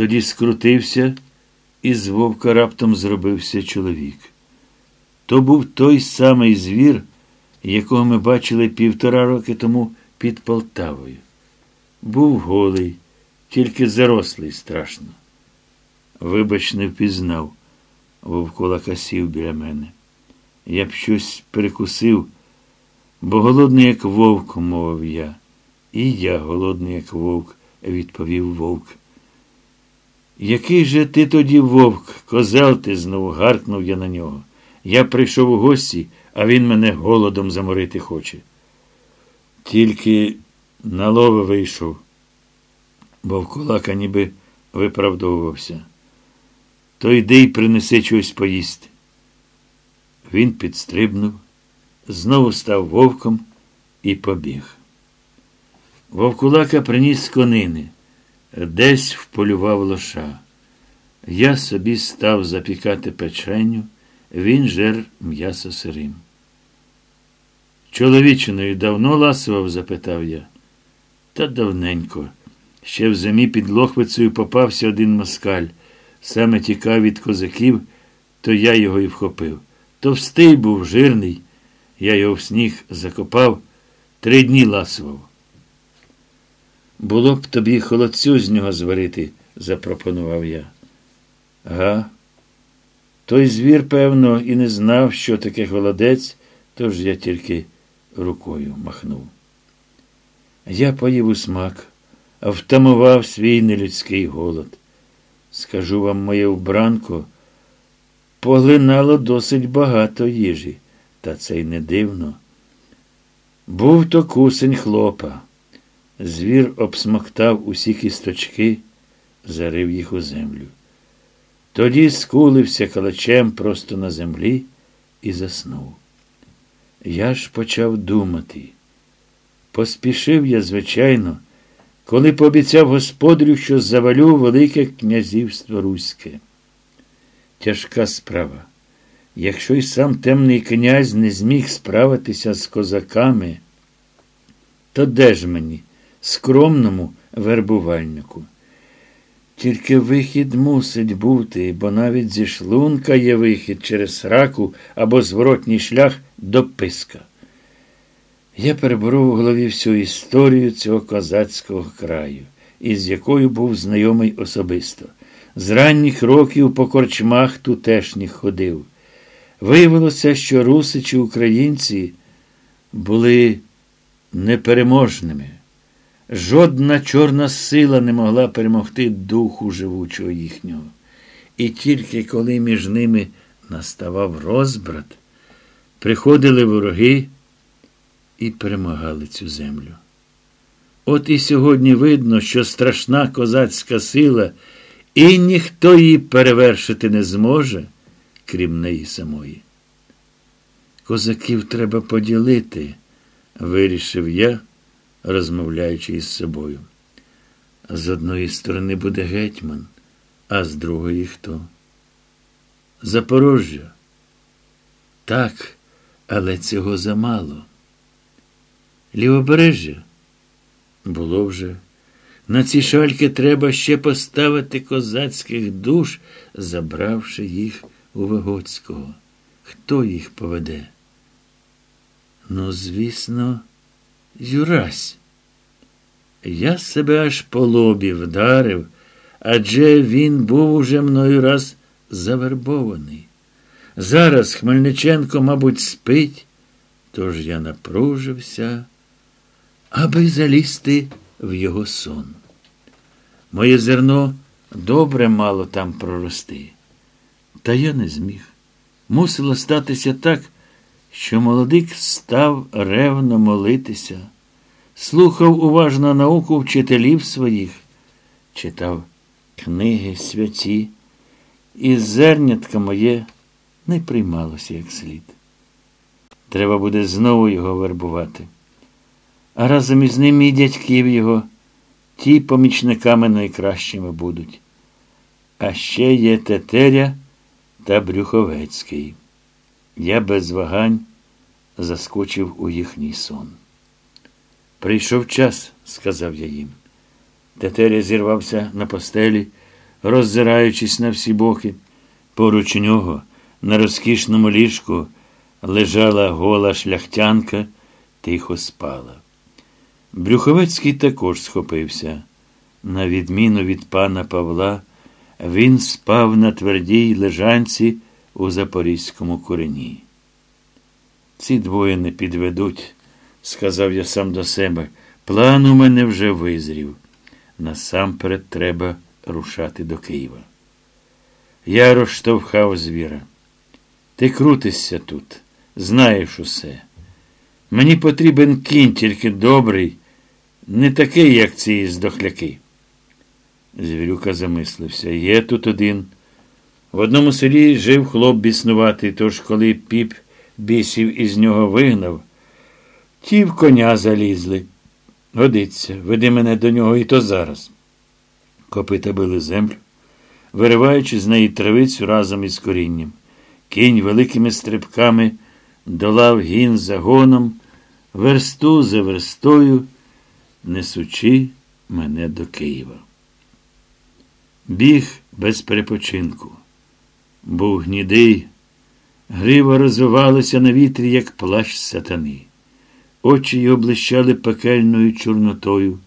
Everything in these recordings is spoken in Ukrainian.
Тоді скрутився, і з вовка раптом зробився чоловік. То був той самий звір, якого ми бачили півтора роки тому під Полтавою. Був голий, тільки зарослий страшно. Вибач, не впізнав, вовкулака сів біля мене. Я б щось перекусив, бо голодний, як вовк, мовив я. І я голодний, як вовк, відповів вовк. Який же ти тоді вовк, козел ти знову гаркнув я на нього. Я прийшов у гості, а він мене голодом заморити хоче. Тільки на лови вийшов, Вовкулака ніби виправдовувався. То йди й принеси чогось поїсти. Він підстрибнув, знову став вовком і побіг. Вовкулака приніс конини, десь вполював лоша. Я собі став запікати печеню, він жер м'ясо сирим. Чоловічиною давно ласував? запитав я. Та давненько. Ще в зимі під Лохвицею попався один москаль. Саме тікав від козаків, то я його і вхопив. Товстий був, жирний. Я його в сніг закопав, три дні ласував. Було б тобі холодцю з нього зварити, запропонував я. Га. Той звір, певно, і не знав, що таке холодець, тож я тільки рукою махнув. Я поїв у смак, втамував свій нелюдський голод. Скажу вам, моє вбранко, поглинало досить багато їжі, та це й не дивно. Був то кусень хлопа. Звір обсмоктав усі кісточки, зарив їх у землю. Тоді скулився калачем просто на землі і заснув. Я ж почав думати. Поспішив я, звичайно, коли пообіцяв господарю, що завалю Велике князівство Руське. Тяжка справа. Якщо й сам темний князь не зміг справитися з козаками, то де ж мені, скромному вербувальнику? Тільки вихід мусить бути, бо навіть зі шлунка є вихід через раку або зворотній шлях до писка. Я переборов у голові всю історію цього козацького краю, із якою був знайомий особисто. З ранніх років по корчмах тутешніх ходив. Виявилося, що русичі українці були непереможними. Жодна чорна сила не могла перемогти духу живучого їхнього. І тільки коли між ними наставав розбрат, приходили вороги і перемагали цю землю. От і сьогодні видно, що страшна козацька сила, і ніхто її перевершити не зможе, крім неї самої. Козаків треба поділити, вирішив я розмовляючи із собою. З одної сторони буде гетьман, а з другої хто? Запорожжя. Так, але цього замало. Лівобережжя було вже. На ці шальки треба ще поставити козацьких душ, забравши їх у Вигоцького. Хто їх поведе? Ну, звісно. Юрась. Я себе аж по лобі вдарив, адже він був уже мною раз завербований. Зараз Хмельниченко, мабуть, спить, тож я напружився, аби залізти в його сон. Моє зерно добре мало там прорости. Та я не зміг. Мусило статися так що молодик став ревно молитися, слухав уважно науку вчителів своїх, читав книги святі, і зернятка моє не приймалося як слід. Треба буде знову його вербувати. А разом із ним і дядьків його, ті помічниками найкращими будуть. А ще є Тетеря та Брюховецький. Я без вагань заскочив у їхній сон. Прийшов час, сказав я їм. Тетеря зірвався на постелі, роззираючись на всі боки. Поруч нього, на розкішному ліжку, лежала гола шляхтянка, тихо спала. Брюховецький також схопився. На відміну від пана Павла, він спав на твердій лежанці у Запорізькому корені. Ці двоє не підведуть, сказав я сам до себе. План у мене вже визрів. Насамперед треба рушати до Києва. Я розштовхав звіра. Ти крутишся тут, знаєш усе. Мені потрібен кінь тільки добрий, не такий, як ці здохляки. Звірюка замислився. Є тут один. В одному селі жив хлоп біснуватий, тож коли піп бісів із нього вигнав, ті в коня залізли. Годиться, веди мене до нього і то зараз. Копита били землю, вириваючи з неї травицю разом із корінням. Кінь великими стрибками долав гін загоном, версту за верстою, несучи мене до Києва. Біг без перепочинку. Був гнідий, грива розвивалася на вітрі, як плащ сатани. Очі його блищали пекельною чорнотою.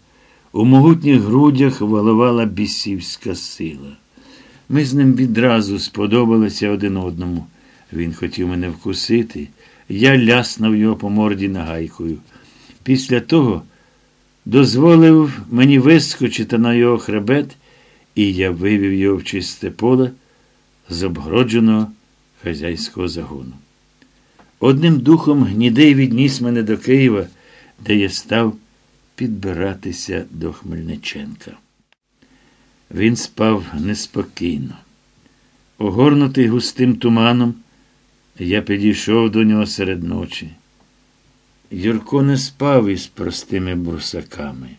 У могутніх грудях валивала бісівська сила. Ми з ним відразу сподобалися один одному. Він хотів мене вкусити, я ляснув його по морді нагайкою. Після того дозволив мені вискочити на його хребет, і я вивів його в чисте поле з обгородженого хазяйського загону. Одним духом гнідей відніс мене до Києва, де я став підбиратися до Хмельниченка. Він спав неспокійно. Огорнутий густим туманом, я підійшов до нього серед ночі. Юрко не спав із простими брусаками.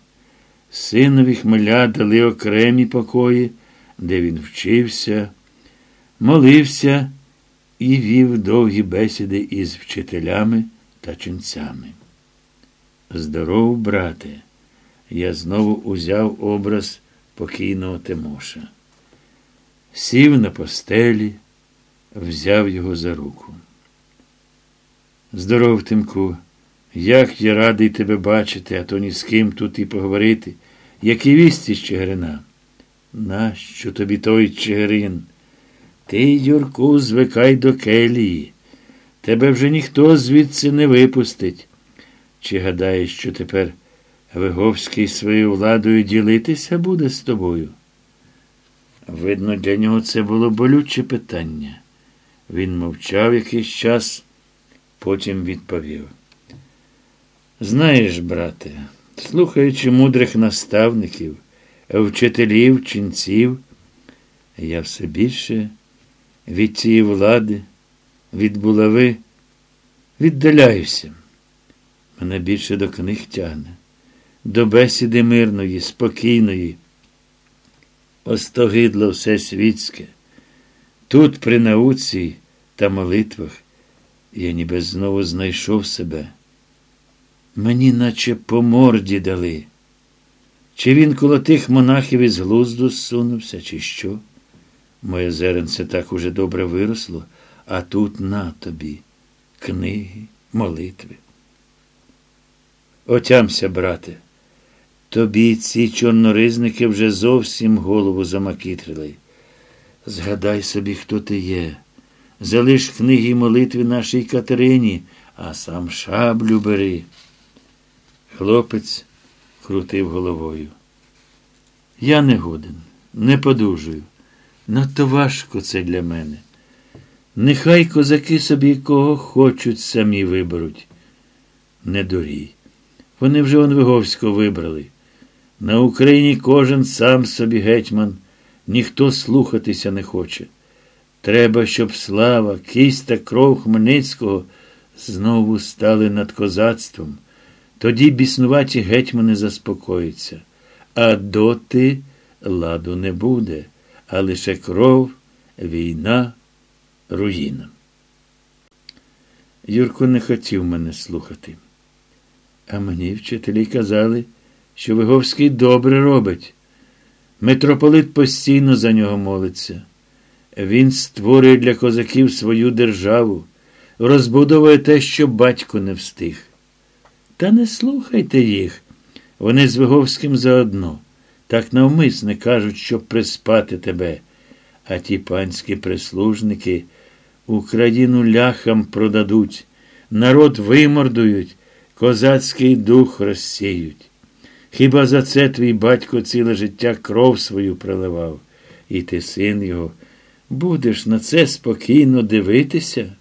Синові хмеля дали окремі покої, де він вчився, молився і вів довгі бесіди із вчителями та ченцями. Здоров, брате, я знову узяв образ покійного Тимоша. Сів на постелі, взяв його за руку. Здоров, Тимку, як я радий тебе бачити, а то ні з ким тут і поговорити. Які вісті з Чигирина? Нащо тобі той Чигирин? Ти, Юрку, звикай до келії. Тебе вже ніхто звідси не випустить. Чи гадаєш, що тепер Виговський своєю владою ділитися буде з тобою? Видно, для нього це було болюче питання. Він мовчав якийсь час, потім відповів. Знаєш, брате, слухаючи мудрих наставників, вчителів, ченців, я все більше від цієї влади, від булави віддаляюся. Мене більше до книг тягне, до бесіди мирної, спокійної. Остогидло все світське. Тут, при науці та молитвах, я ніби знову знайшов себе. Мені наче по морді дали. Чи він коло тих монахів із глузду зсунувся, чи що? Моє зеренце так уже добре виросло, а тут на тобі книги, молитви. Отямся, брате, тобі ці чорноризники вже зовсім голову замакітрили. Згадай собі, хто ти є. Залиш книги й молитви нашій Катерині, а сам шаблю бери. Хлопець крутив головою. Я не годен, не подужую. Надто важко це для мене. Нехай козаки собі кого хочуть, самі виберуть. Не дурій. Вони вже Онвиговського вибрали. На Україні кожен сам собі гетьман, ніхто слухатися не хоче. Треба, щоб слава, кість та кров Хмельницького знову стали над козацтвом. Тоді біснуваті гетьмани заспокоїться, а доти ладу не буде, а лише кров, війна, руїна. Юрко не хотів мене слухати. А мені вчителі казали, що Виговський добре робить. Митрополит постійно за нього молиться. Він створює для козаків свою державу, розбудовує те, що батько не встиг. Та не слухайте їх. Вони з Виговським заодно. Так навмисне кажуть, щоб приспати тебе. А ті панські прислужники Україну ляхам продадуть, народ вимордують, козацький дух розсіють. Хіба за це твій батько ціле життя кров свою проливав, і ти, син його, будеш на це спокійно дивитися?